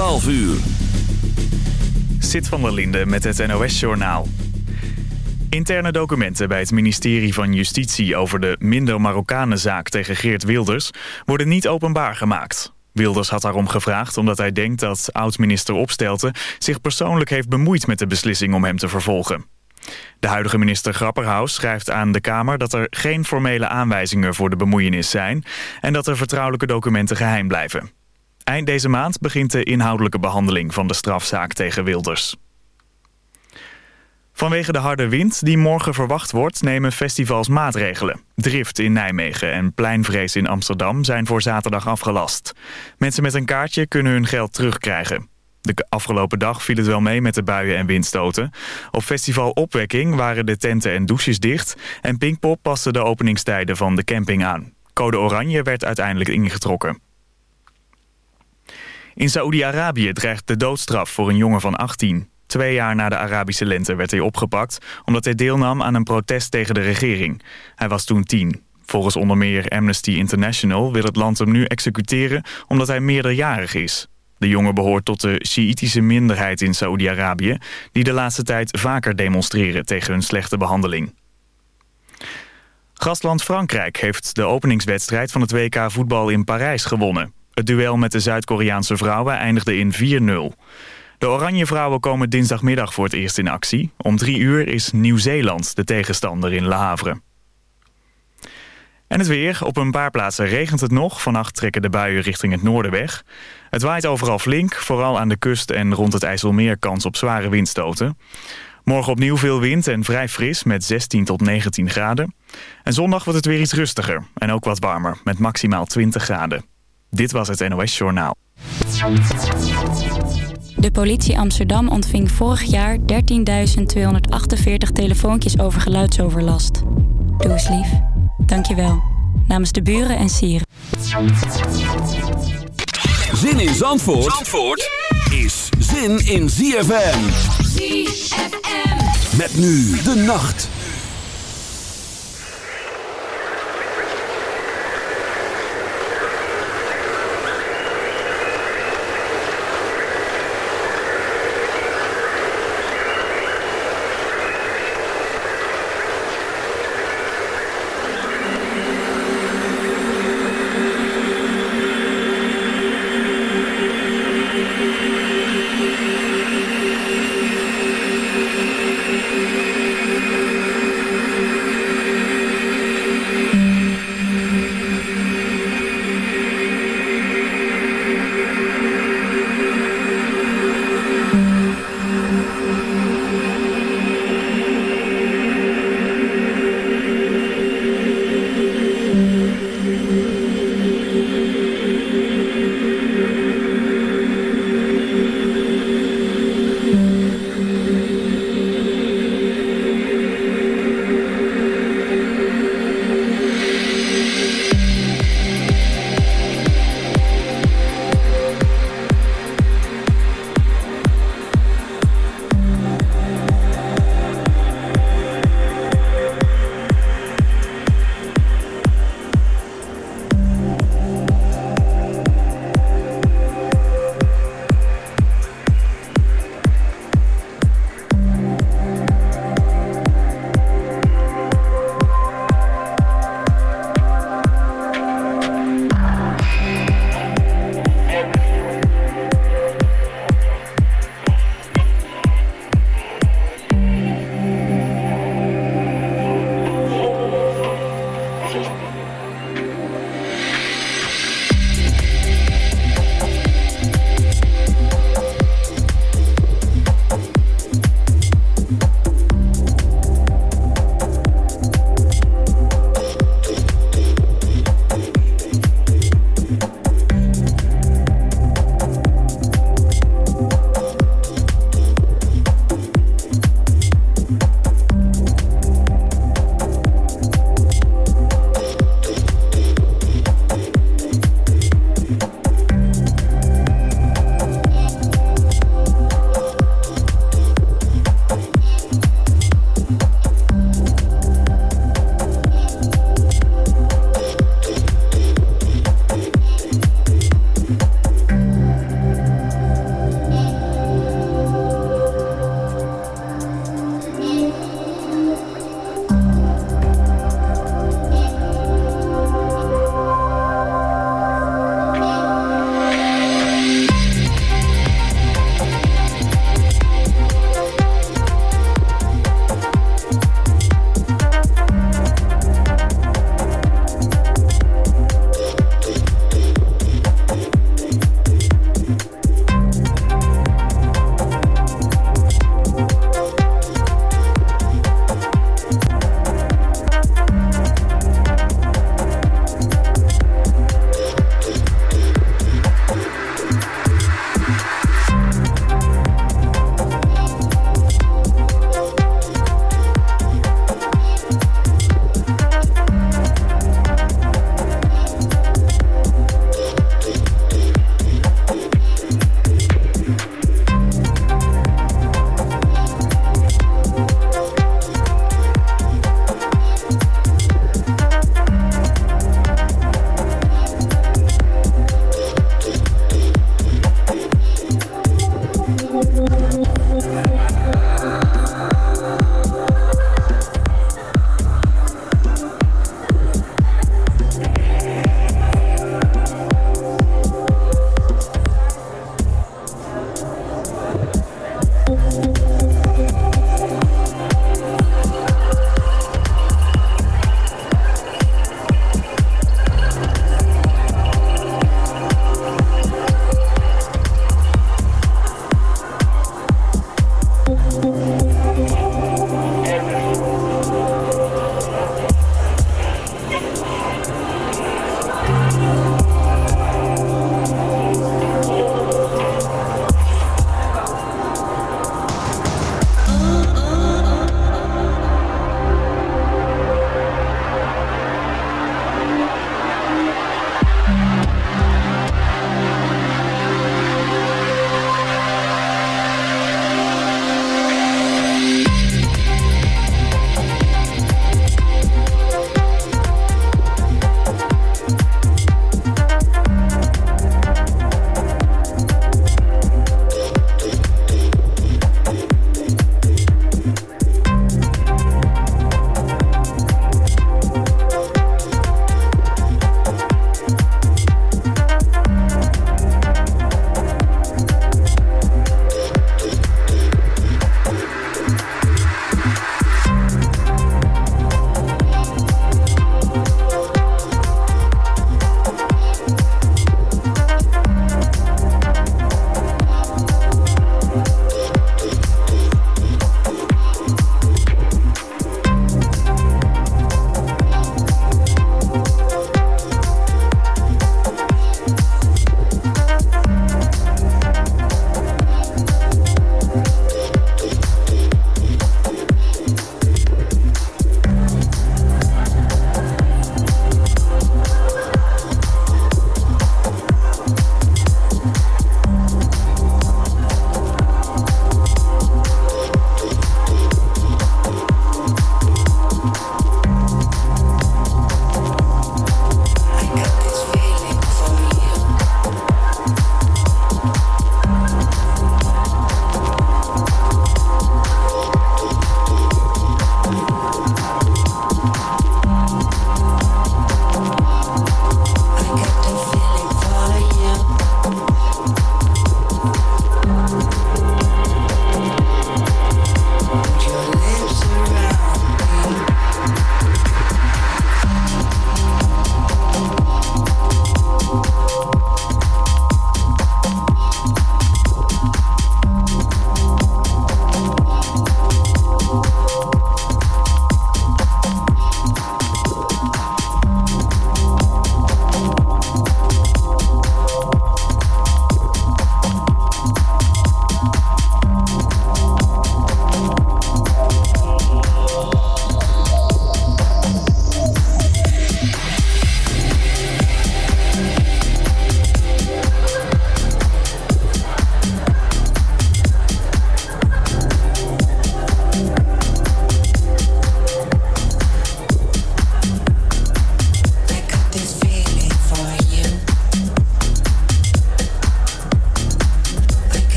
12 uur. Sit van der Linde met het NOS-journaal. Interne documenten bij het ministerie van Justitie over de minder Marokkanenzaak tegen Geert Wilders worden niet openbaar gemaakt. Wilders had daarom gevraagd omdat hij denkt dat oud-minister Opstelten zich persoonlijk heeft bemoeid met de beslissing om hem te vervolgen. De huidige minister Grapperhaus schrijft aan de Kamer dat er geen formele aanwijzingen voor de bemoeienis zijn en dat de vertrouwelijke documenten geheim blijven. Eind deze maand begint de inhoudelijke behandeling van de strafzaak tegen Wilders. Vanwege de harde wind die morgen verwacht wordt... nemen festivals maatregelen. Drift in Nijmegen en Pleinvrees in Amsterdam zijn voor zaterdag afgelast. Mensen met een kaartje kunnen hun geld terugkrijgen. De afgelopen dag viel het wel mee met de buien en windstoten. Op festival Opwekking waren de tenten en douches dicht... en Pinkpop paste de openingstijden van de camping aan. Code Oranje werd uiteindelijk ingetrokken. In Saoedi-Arabië dreigt de doodstraf voor een jongen van 18. Twee jaar na de Arabische lente werd hij opgepakt... omdat hij deelnam aan een protest tegen de regering. Hij was toen tien. Volgens onder meer Amnesty International wil het land hem nu executeren... omdat hij meerderjarig is. De jongen behoort tot de Sjiïtische minderheid in Saoedi-Arabië... die de laatste tijd vaker demonstreren tegen hun slechte behandeling. Gastland Frankrijk heeft de openingswedstrijd van het WK voetbal in Parijs gewonnen. Het duel met de Zuid-Koreaanse vrouwen eindigde in 4-0. De Oranje Vrouwen komen dinsdagmiddag voor het eerst in actie. Om drie uur is Nieuw-Zeeland de tegenstander in Le Havre. En het weer. Op een paar plaatsen regent het nog. Vannacht trekken de buien richting het noorden weg. Het waait overal flink, vooral aan de kust en rond het IJsselmeer kans op zware windstoten. Morgen opnieuw veel wind en vrij fris met 16 tot 19 graden. En zondag wordt het weer iets rustiger en ook wat warmer met maximaal 20 graden. Dit was het NOS Journaal. De politie Amsterdam ontving vorig jaar 13.248 telefoontjes over geluidsoverlast. Doe eens lief. Dankjewel. Namens de buren en sieren. Zin in Zandvoort, Zandvoort is zin in ZFM. ZFM. Met nu de nacht.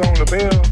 on the bill.